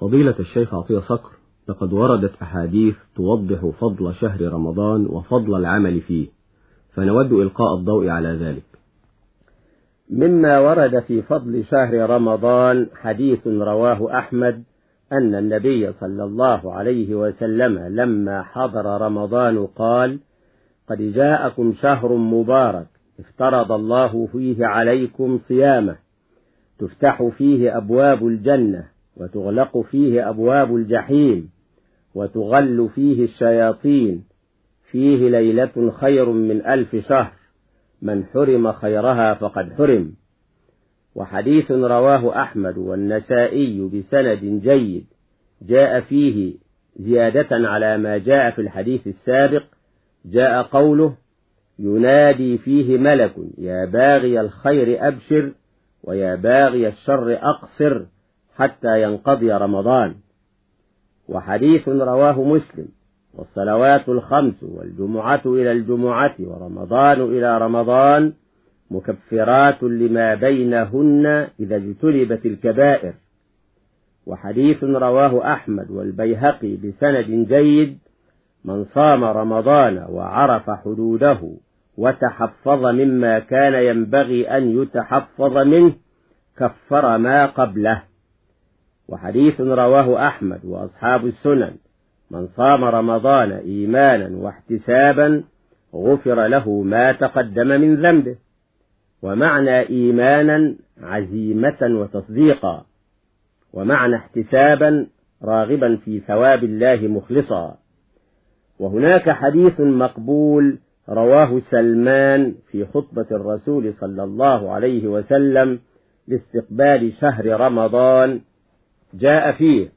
فضيلة الشيخ عطية صقر لقد وردت أحاديث توضح فضل شهر رمضان وفضل العمل فيه فنود إلقاء الضوء على ذلك. مما ورد في فضل شهر رمضان حديث رواه أحمد أن النبي صلى الله عليه وسلم لما حضر رمضان قال قد جاءكم شهر مبارك افترض الله فيه عليكم صيامه تفتح فيه أبواب الجنة وتغلق فيه أبواب الجحيم وتغل فيه الشياطين فيه ليلة خير من ألف شهر من حرم خيرها فقد حرم. وحديث رواه أحمد والنسائي بسند جيد جاء فيه زيادة على ما جاء في الحديث السابق جاء قوله ينادي فيه ملك يا باغي الخير أبشر ويا باغي الشر أقصر. حتى ينقضي رمضان. وحديث رواه مسلم والصلوات الخمس والجمعة إلى الجمعة ورمضان إلى رمضان مكفرات لما بينهن إذا اجتنبت الكبائر. وحديث رواه أحمد والبيهقي بسند جيد من صام رمضان وعرف حدوده وتحفظ مما كان ينبغي أن يتحفظ منه كفر ما قبله. وحديث رواه أحمد وأصحاب السنن. من صام رمضان إيمانا واحتسابا غفر له ما تقدم من ذنبه. ومعنى إيمانا عزيمة وتصديقا. ومعنى احتسابا راغبا في ثواب الله مخلصا. وهناك حديث مقبول رواه سلمان في خطبة الرسول صلى الله عليه وسلم لاستقبال شهر رمضان جاء فيه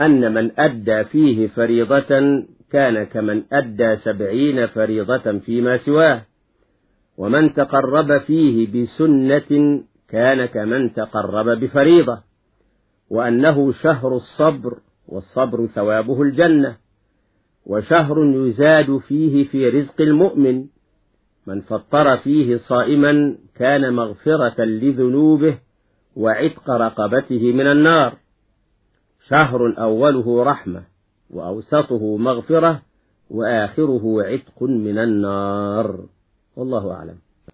أن من أدى فيه فريضة كان كمن أدى سبعين فريضة فيما سواه ومن تقرب فيه بسنة كان كمن تقرب بفريضة وأنه شهر الصبر والصبر ثوابه الجنة وشهر يزاد فيه في رزق المؤمن من فطر فيه صائما كان مغفرة لذنوبه وعتق رقبته من النار. شهر أوله رحمة وأوسطه مغفرة وآخره عتق من النار. والله أعلم.